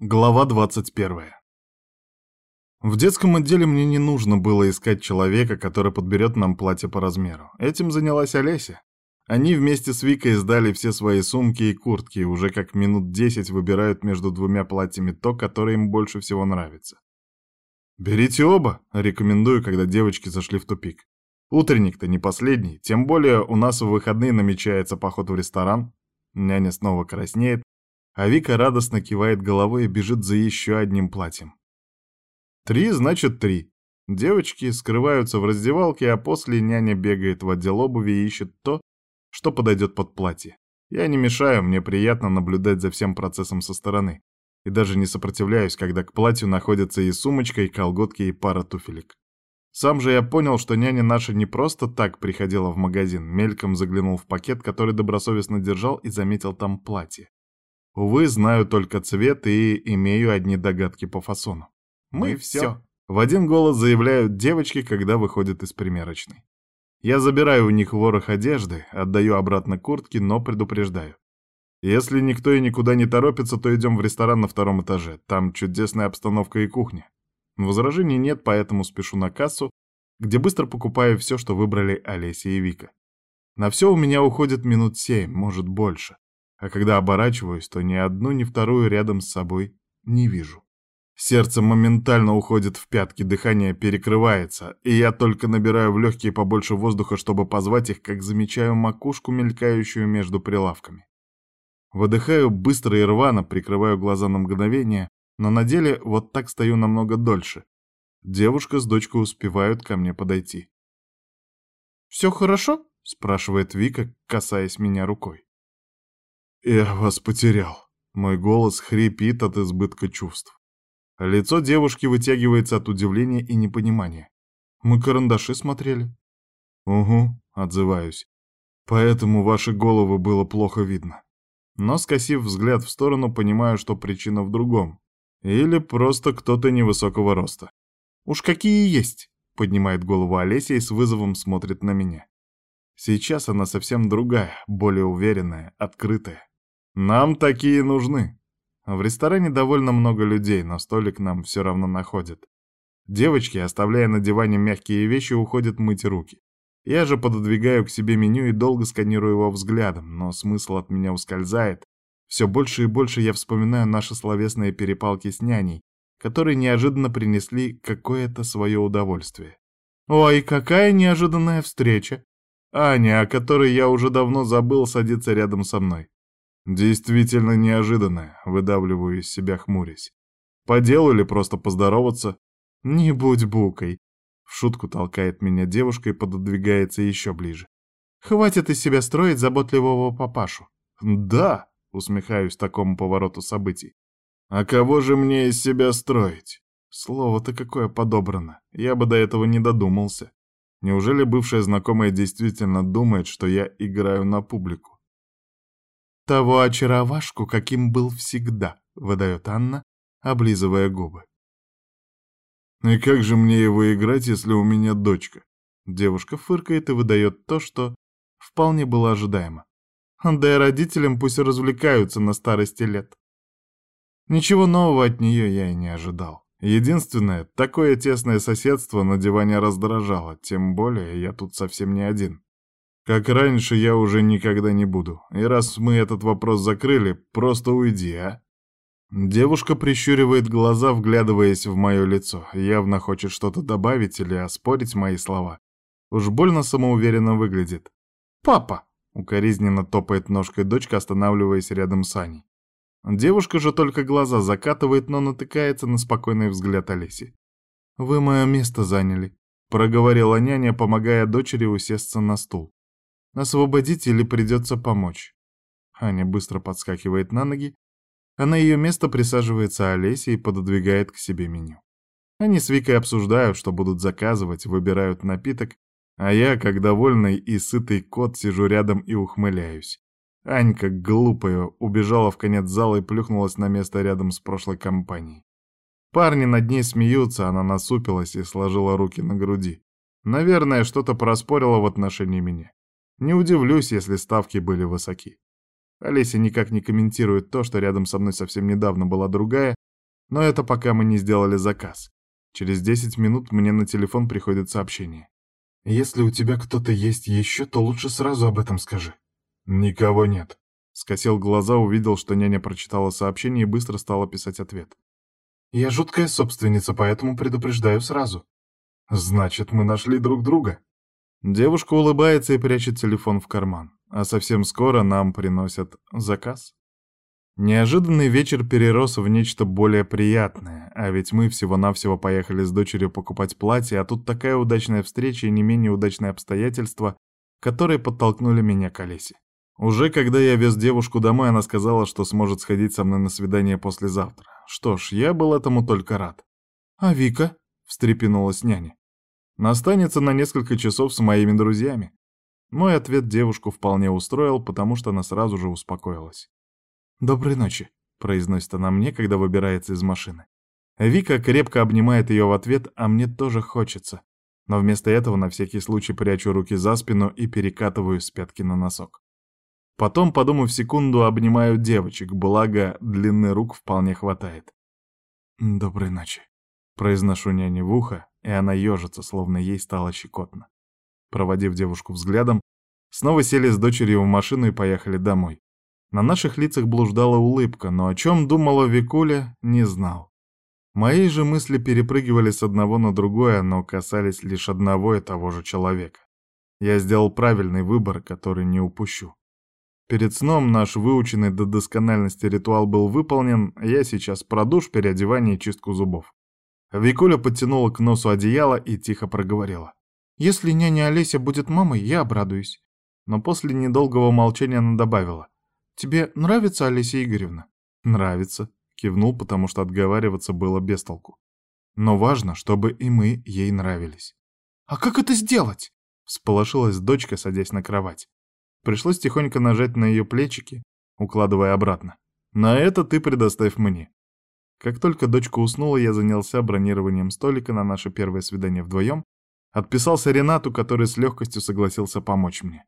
Глава 21. В детском отделе мне не нужно было искать человека, который подберет нам платье по размеру. Этим занялась Олеся. Они вместе с Викой сдали все свои сумки и куртки и уже как минут десять выбирают между двумя платьями то, которое им больше всего нравится. «Берите оба», — рекомендую, когда девочки зашли в тупик. Утренник-то не последний, тем более у нас в выходные намечается поход в ресторан. Няня снова краснеет, а Вика радостно кивает головой и бежит за еще одним платьем. Три значит три. Девочки скрываются в раздевалке, а после няня бегает в отдел обуви и ищет то, что подойдет под платье. Я не мешаю, мне приятно наблюдать за всем процессом со стороны. И даже не сопротивляюсь, когда к платью находятся и сумочка, и колготки, и пара туфелек. Сам же я понял, что няня наша не просто так приходила в магазин, мельком заглянул в пакет, который добросовестно держал, и заметил там платье. Увы, знаю только цвет и имею одни догадки по фасону. Мы, все. В один голос заявляют девочки, когда выходят из примерочной. Я забираю у них ворох одежды, отдаю обратно куртки, но предупреждаю. Если никто и никуда не торопится, то идем в ресторан на втором этаже. Там чудесная обстановка и кухня. Возражений нет, поэтому спешу на кассу, где быстро покупаю все, что выбрали Олеся и Вика. На все у меня уходит минут семь, может больше а когда оборачиваюсь, то ни одну, ни вторую рядом с собой не вижу. Сердце моментально уходит в пятки, дыхание перекрывается, и я только набираю в легкие побольше воздуха, чтобы позвать их, как замечаю макушку, мелькающую между прилавками. Выдыхаю быстро и рвано, прикрываю глаза на мгновение, но на деле вот так стою намного дольше. Девушка с дочкой успевают ко мне подойти. «Все хорошо?» — спрашивает Вика, касаясь меня рукой. «Я вас потерял». Мой голос хрипит от избытка чувств. Лицо девушки вытягивается от удивления и непонимания. «Мы карандаши смотрели». «Угу», — отзываюсь. «Поэтому ваши головы было плохо видно». Но, скосив взгляд в сторону, понимаю, что причина в другом. Или просто кто-то невысокого роста. «Уж какие есть!» — поднимает голову Олеся и с вызовом смотрит на меня. Сейчас она совсем другая, более уверенная, открытая. Нам такие нужны. В ресторане довольно много людей, но столик нам все равно находят. Девочки, оставляя на диване мягкие вещи, уходят мыть руки. Я же пододвигаю к себе меню и долго сканирую его взглядом, но смысл от меня ускользает. Все больше и больше я вспоминаю наши словесные перепалки с няней, которые неожиданно принесли какое-то свое удовольствие. Ой, какая неожиданная встреча! Аня, о которой я уже давно забыл, садится рядом со мной. Действительно неожиданное, выдавливаю из себя хмурясь. По делу или просто поздороваться? Не будь букой. В шутку толкает меня девушка и пододвигается еще ближе. Хватит из себя строить заботливого папашу. Да, усмехаюсь такому повороту событий. А кого же мне из себя строить? Слово-то какое подобрано. Я бы до этого не додумался. Неужели бывшая знакомая действительно думает, что я играю на публику? Того очаровашку, каким был всегда, выдает Анна, облизывая губы. И как же мне его играть, если у меня дочка? Девушка фыркает и выдает то, что вполне было ожидаемо. Да и родителям пусть развлекаются на старости лет. Ничего нового от нее я и не ожидал. Единственное, такое тесное соседство на диване раздражало, тем более я тут совсем не один. Как раньше я уже никогда не буду. И раз мы этот вопрос закрыли, просто уйди, а? Девушка прищуривает глаза, вглядываясь в мое лицо. Явно хочет что-то добавить или оспорить мои слова. Уж больно самоуверенно выглядит. «Папа!» — укоризненно топает ножкой дочка, останавливаясь рядом с Аней. Девушка же только глаза закатывает, но натыкается на спокойный взгляд Олеси. «Вы мое место заняли», — проговорила няня, помогая дочери усесться на стул. Освободить или придется помочь. Аня быстро подскакивает на ноги, а на ее место присаживается Олеся и пододвигает к себе меню. Они с Викой обсуждают, что будут заказывать, выбирают напиток, а я, как довольный и сытый кот, сижу рядом и ухмыляюсь. Анька, глупая, убежала в конец зала и плюхнулась на место рядом с прошлой компанией. Парни над ней смеются, она насупилась и сложила руки на груди. Наверное, что-то проспорила в отношении меня. Не удивлюсь, если ставки были высоки. Олеся никак не комментирует то, что рядом со мной совсем недавно была другая, Но это пока мы не сделали заказ. Через 10 минут мне на телефон приходит сообщение. «Если у тебя кто-то есть еще, то лучше сразу об этом скажи». «Никого нет». Скосил глаза, увидел, что няня прочитала сообщение и быстро стала писать ответ. «Я жуткая собственница, поэтому предупреждаю сразу». «Значит, мы нашли друг друга?» Девушка улыбается и прячет телефон в карман, а совсем скоро нам приносят заказ. Неожиданный вечер перерос в нечто более приятное, а ведь мы всего-навсего поехали с дочерью покупать платье, а тут такая удачная встреча и не менее удачные обстоятельства, которые подтолкнули меня к Олесе. Уже когда я вез девушку домой, она сказала, что сможет сходить со мной на свидание послезавтра. Что ж, я был этому только рад. «А Вика?» — встрепенулась няня. «Настанется на несколько часов с моими друзьями». Мой ответ девушку вполне устроил, потому что она сразу же успокоилась. «Доброй ночи», — произносит она мне, когда выбирается из машины. Вика крепко обнимает ее в ответ, а мне тоже хочется. Но вместо этого на всякий случай прячу руки за спину и перекатываю с пятки на носок. Потом, подумав секунду, обнимаю девочек, благо длины рук вполне хватает. «Доброй ночи», — произношу няне в ухо, и она ежится, словно ей стало щекотно. Проводив девушку взглядом, снова сели с дочерью в машину и поехали домой. На наших лицах блуждала улыбка, но о чем думала Викуля, не знал. Мои же мысли перепрыгивали с одного на другое, но касались лишь одного и того же человека. Я сделал правильный выбор, который не упущу. Перед сном наш выученный до доскональности ритуал был выполнен, я сейчас про душ, переодевание и чистку зубов. Викуля подтянула к носу одеяло и тихо проговорила. «Если няня Олеся будет мамой, я обрадуюсь». Но после недолгого молчания она добавила. «Тебе нравится Олеся Игоревна?» «Нравится», — кивнул, потому что отговариваться было без толку. «Но важно, чтобы и мы ей нравились». «А как это сделать?» — всполошилась дочка, садясь на кровать. Пришлось тихонько нажать на ее плечики, укладывая обратно. «На это ты предоставь мне». Как только дочка уснула, я занялся бронированием столика на наше первое свидание вдвоем, отписался Ренату, который с легкостью согласился помочь мне.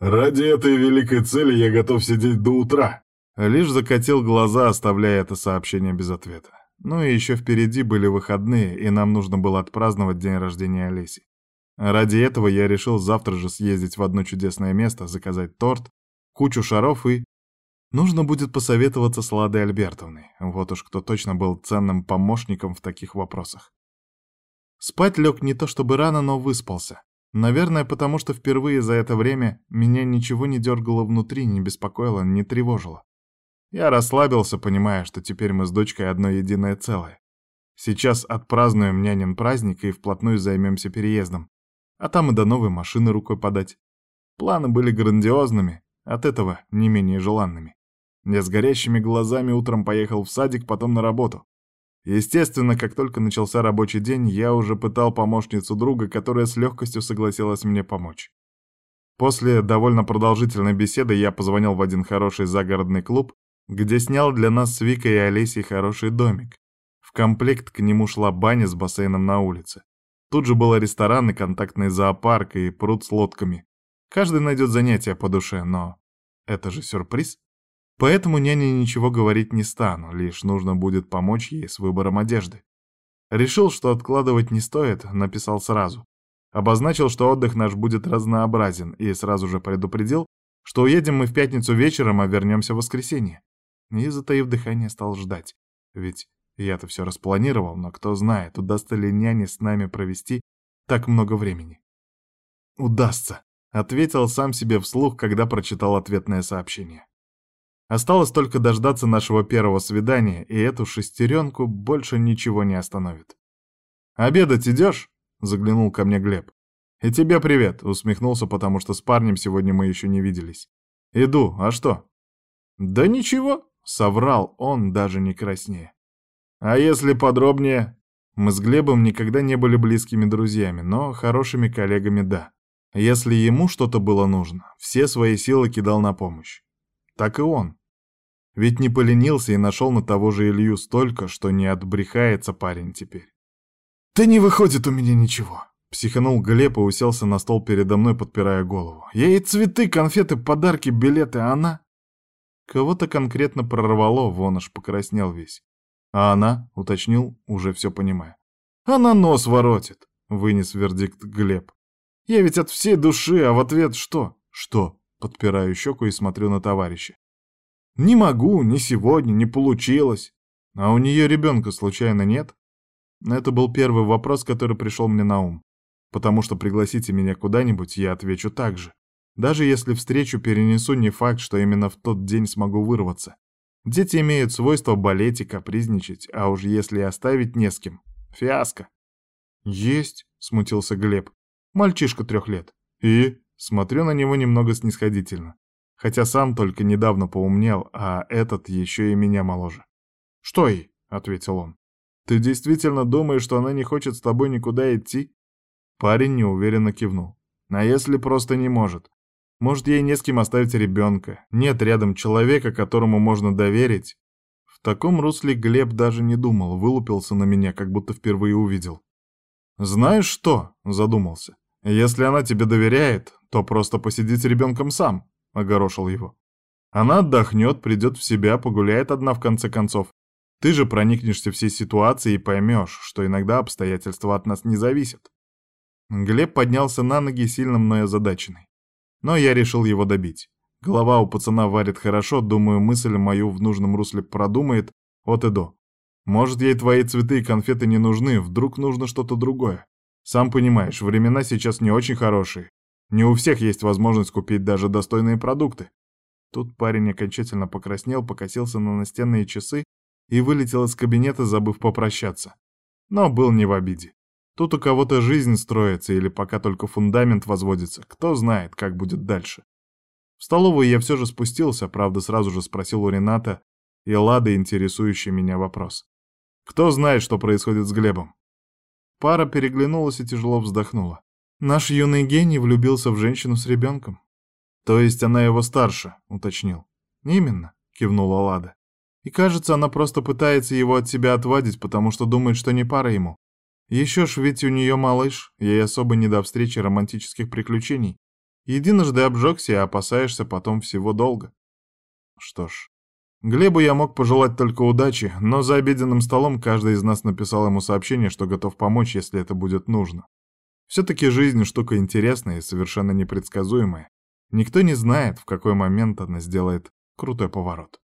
Ради этой великой цели я готов сидеть до утра. Лишь закатил глаза, оставляя это сообщение без ответа. Ну и еще впереди были выходные, и нам нужно было отпраздновать день рождения Олеси. Ради этого я решил завтра же съездить в одно чудесное место, заказать торт, кучу шаров и... Нужно будет посоветоваться с Ладой Альбертовной. Вот уж кто точно был ценным помощником в таких вопросах. Спать лег не то чтобы рано, но выспался. Наверное, потому что впервые за это время меня ничего не дергало внутри, не беспокоило, не тревожило. Я расслабился, понимая, что теперь мы с дочкой одно единое целое. Сейчас отпразднуем нянин праздник и вплотную займемся переездом. А там и до новой машины рукой подать. Планы были грандиозными, от этого не менее желанными. Я с горящими глазами утром поехал в садик, потом на работу. Естественно, как только начался рабочий день, я уже пытал помощницу друга, которая с легкостью согласилась мне помочь. После довольно продолжительной беседы я позвонил в один хороший загородный клуб, где снял для нас с Викой и Олесей хороший домик. В комплект к нему шла баня с бассейном на улице. Тут же был ресторан и контактный зоопарк и пруд с лодками. Каждый найдет занятие по душе, но это же сюрприз. Поэтому няне ничего говорить не стану, лишь нужно будет помочь ей с выбором одежды. Решил, что откладывать не стоит, написал сразу. Обозначил, что отдых наш будет разнообразен, и сразу же предупредил, что уедем мы в пятницу вечером, а вернемся в воскресенье. И, затаив дыхание, стал ждать. Ведь я-то все распланировал, но кто знает, удастся ли няне с нами провести так много времени. «Удастся», — ответил сам себе вслух, когда прочитал ответное сообщение. Осталось только дождаться нашего первого свидания, и эту шестеренку больше ничего не остановит. «Обедать идешь?» — заглянул ко мне Глеб. «И тебе привет», — усмехнулся, потому что с парнем сегодня мы еще не виделись. «Иду, а что?» «Да ничего», — соврал он, даже не краснее. «А если подробнее?» Мы с Глебом никогда не были близкими друзьями, но хорошими коллегами — да. Если ему что-то было нужно, все свои силы кидал на помощь так и он. Ведь не поленился и нашел на того же Илью столько, что не отбрехается парень теперь. «Да не выходит у меня ничего», — психанул Глеб и уселся на стол передо мной, подпирая голову. «Я ей цветы, конфеты, подарки, билеты, а она...» Кого-то конкретно прорвало, вон аж покраснел весь. А она, уточнил, уже все понимая. Она нос воротит, вынес вердикт Глеб. Я ведь от всей души, а в ответ что? Что? Подпираю щеку и смотрю на товарища. Не могу, не сегодня, не получилось. А у нее ребенка случайно нет? Это был первый вопрос, который пришел мне на ум. Потому что пригласите меня куда-нибудь, я отвечу так же. Даже если встречу перенесу, не факт, что именно в тот день смогу вырваться. Дети имеют свойство болеть и капризничать, а уж если оставить не с кем. Фиаско. «Есть», — смутился Глеб. «Мальчишка трех лет». «И?» Смотрю на него немного снисходительно. Хотя сам только недавно поумнел, а этот еще и меня моложе. «Что ей?» — ответил он. «Ты действительно думаешь, что она не хочет с тобой никуда идти?» Парень неуверенно кивнул. «А если просто не может? Может, ей не с кем оставить ребенка? Нет рядом человека, которому можно доверить?» В таком русле Глеб даже не думал, вылупился на меня, как будто впервые увидел. «Знаешь что?» — задумался. «Если она тебе доверяет, то просто посиди с ребенком сам», — огорошил его. «Она отдохнет, придет в себя, погуляет одна в конце концов. Ты же проникнешься всей ситуацией и поймешь, что иногда обстоятельства от нас не зависят». Глеб поднялся на ноги, сильно мной озадаченный. Но я решил его добить. Голова у пацана варит хорошо, думаю, мысль мою в нужном русле продумает от и до. Может, ей твои цветы и конфеты не нужны, вдруг нужно что-то другое. Сам понимаешь, времена сейчас не очень хорошие. Не у всех есть возможность купить даже достойные продукты. Тут парень окончательно покраснел, покосился на настенные часы и вылетел из кабинета, забыв попрощаться. Но был не в обиде. Тут у кого-то жизнь строится или пока только фундамент возводится, кто знает, как будет дальше. В столовую я все же спустился, правда, сразу же спросил у Рената и Лады интересующий меня вопрос. Кто знает, что происходит с Глебом? Пара переглянулась и тяжело вздохнула. Наш юный гений влюбился в женщину с ребенком. То есть она его старше, уточнил. Именно, кивнула Лада. И кажется, она просто пытается его от себя отвадить, потому что думает, что не пара ему. Еще ж ведь у нее малыш, ей особо не до встречи романтических приключений. Единожды обжегся и опасаешься потом всего долго. Что ж, Глебу я мог пожелать только удачи, но за обеденным столом каждый из нас написал ему сообщение, что готов помочь, если это будет нужно. Все-таки жизнь штука интересная и совершенно непредсказуемая. Никто не знает, в какой момент она сделает крутой поворот.